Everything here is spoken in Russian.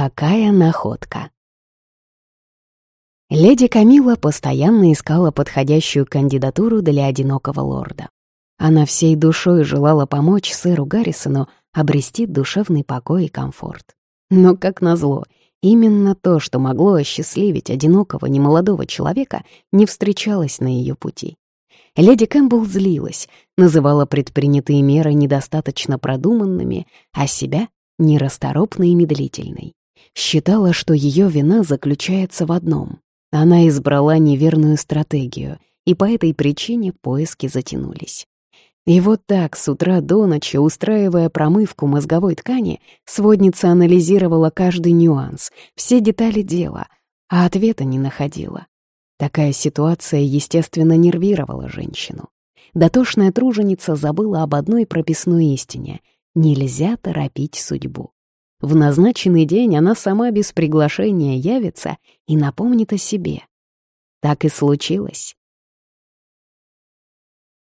Какая находка! Леди Камила постоянно искала подходящую кандидатуру для одинокого лорда. Она всей душой желала помочь сэру Гаррисону обрести душевный покой и комфорт. Но, как назло, именно то, что могло осчастливить одинокого немолодого человека, не встречалось на ее пути. Леди Кэмпбелл злилась, называла предпринятые меры недостаточно продуманными, а себя — нерасторопной и медлительной. Считала, что ее вина заключается в одном — она избрала неверную стратегию, и по этой причине поиски затянулись. И вот так, с утра до ночи, устраивая промывку мозговой ткани, сводница анализировала каждый нюанс, все детали дела, а ответа не находила. Такая ситуация, естественно, нервировала женщину. Дотошная труженица забыла об одной прописной истине — нельзя торопить судьбу. В назначенный день она сама без приглашения явится и напомнит о себе. Так и случилось.